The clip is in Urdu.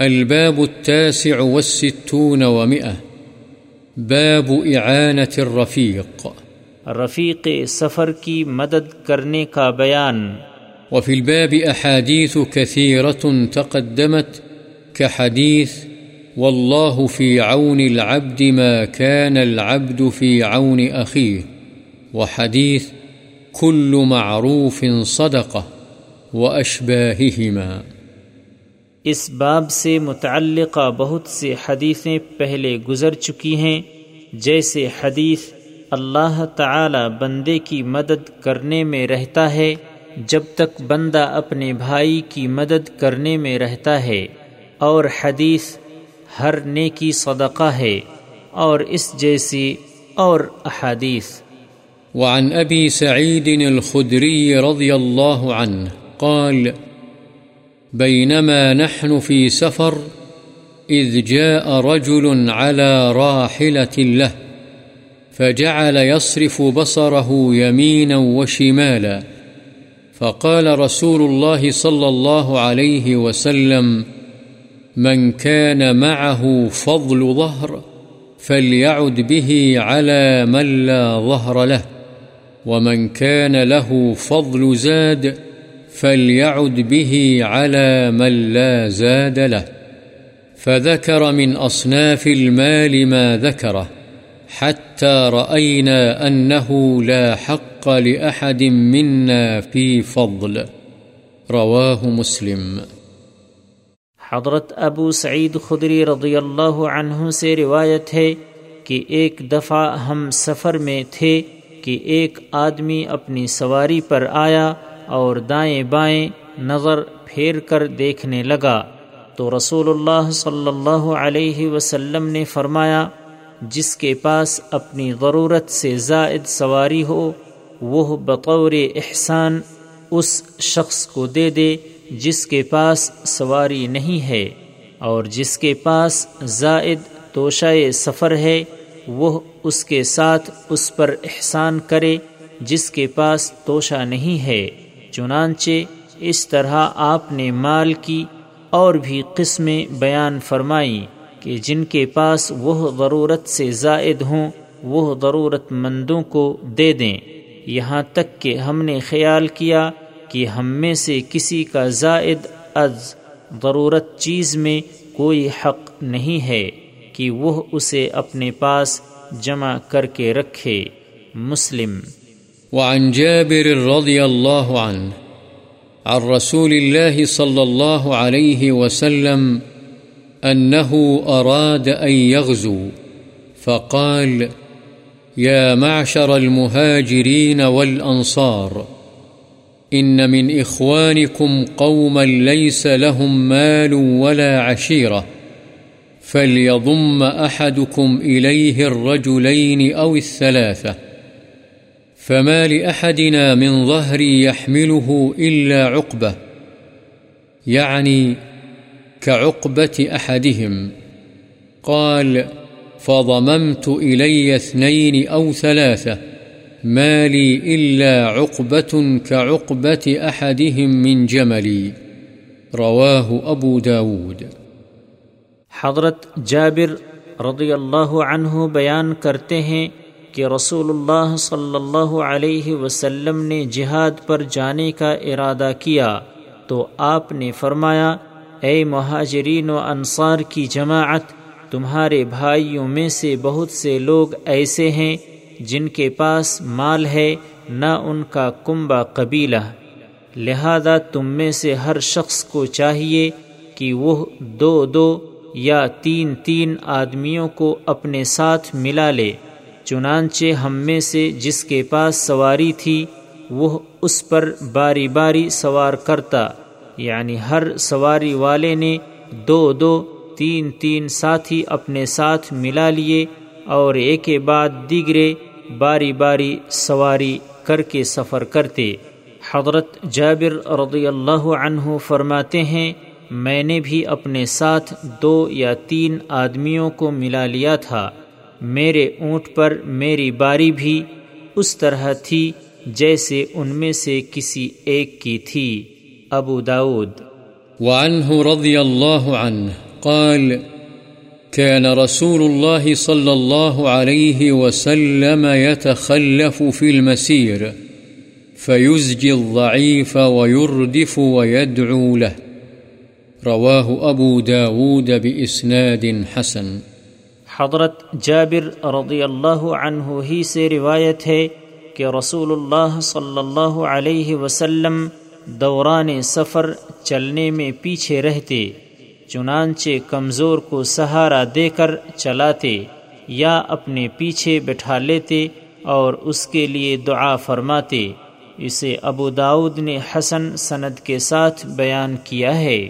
الباب التاسع والستون ومئة. باب إعانة الرفيق. رفیق سفر کی مدد کرنے کا بیان. وفي الباب أحاديث كثيرة تقدمت كحديث والله في عون العبد ما كان العبد في عون أخيه. وحديث كل معروف صدقة وأشباههما. اس باب سے متعلقہ بہت سے حدیثیں پہلے گزر چکی ہیں، جیسے حدیث اللہ تعالی بندے کی مدد کرنے میں رہتا ہے، جب تک بندہ اپنے بھائی کی مدد کرنے میں رہتا ہے، اور حدیث ہر نیکی صدقہ ہے، اور اس جیسی اور احادیث۔ وعن أبي سعيد الخدري رضي الله عنه قال بينما نحن في سفر إذ جاء رجل على راحلة له فجعل يصرف بصره يمينا وشمالا فقال رسول الله صلى الله عليه وسلم من كان معه فضل ظهر فليعد به على من لا ظهر له ومن كان له فضل زاد فليعد به على من لا زاد له فذكر من أصناف المال ما ذكره حتى رأينا أنه لا حق لأحد منا في فضل رواه مسلم حضرت ابو سعید خدری رضی اللہ عنہ سے روایت ہے کہ ایک دفعہ ہم سفر میں تھے کہ ایک آدمی اپنی سواری پر آیا اور دائیں بائیں نظر پھیر کر دیکھنے لگا۔ تو رسول اللہ صلی اللہ علیہ وسلم نے فرمایا، جس کے پاس اپنی ضرورت سے زائد سواری ہو، وہ بطور احسان اس شخص کو دے دے جس کے پاس سواری نہیں ہے، اور جس کے پاس زائد توشۂ سفر ہے، وہ اس کے ساتھ اس پر احسان کرے جس کے پاس توشہ نہیں ہے۔ چنانچہ اس طرح آپ نے مال کی اور بھی قسمیں بیان فرمائیں کہ جن کے پاس وہ ضرورت سے زائد ہوں، وہ ضرورت مندوں کو دے دیں۔ یہاں تک کہ ہم نے خیال کیا کہ ہم میں سے کسی کا زائد از ضرورت چیز میں کوئی حق نہیں ہے کہ وہ اسے اپنے پاس جمع کر کے رکھے۔ مسلم وعن جابر رضي الله عنه، عن رسول الله صلى الله عليه وسلم أنه أراد أن يغزو، فقال يا معشر المهاجرين والأنصار، إن من إخوانكم قوما ليس لهم مال ولا عشيرة، فليضم أحدكم إليه الرجلين أو الثلاثة فما لأحدنا من ظهر يحمله إلا عقبة، يعني كعقبة أحدهم. قال فضممت إلي اثنين أو ثلاثة، ما لي إلا عقبة كعقبة أحدهم من جملي. رواه أبو داود. حضرت جابر رضی اللہ عنہ بیان کرتے ہیں کہ رسول اللہ صلی اللہ علیہ وسلم نے جہاد پر جانے کا ارادہ کیا تو آپ نے فرمایا، اے مہاجرین و انصار کی جماعت، تمہارے بھائیوں میں سے بہت سے لوگ ایسے ہیں جن کے پاس مال ہے، نہ ان کا کنبہ قبیلہ۔ لہذا تم میں سے ہر شخص کو چاہیے کہ وہ دو دو یا تین تین آدمیوں کو اپنے ساتھ ملا لے۔ چنانچہ ہم میں سے جس کے پاس سواری تھی، وہ اس پر باری باری سوار کرتا یعنی ہر سواری والے نے دو دو، تین تین ساتھی اپنے ساتھ ملا لیے اور ایک بعد دیگرے باری باری سواری کر کے سفر کرتے۔ حضرت جابر رضی اللہ عنہ فرماتے ہیں، میں نے بھی اپنے ساتھ دو یا تین آدمیوں کو ملا لیا تھا۔ میرے اونٹ پر میری باری بھی اس طرح تھی جیسے ان میں سے کسی ایک کی تھی۔ ابو داود وعنه رضی اللہ عنہ قال كان رسول الله صلى الله عليه وسلم يتخلف في المسير فيزجي الضعيف ويردف ويدعو له۔ رواه أبو داود بإسناد حسن۔ حضرت جابر رضی اللہ عنہ ہی سے روایت ہے کہ رسول اللہ صلی اللہ علیہ وسلم دوران سفر چلنے میں پیچھے رہتے، چنانچہ کمزور کو سہارا دے کر چلاتے، یا اپنے پیچھے بٹھا لیتے اور اس کے لیے دعا فرماتے۔ اسے ابو داود نے حسن سند کے ساتھ بیان کیا ہے۔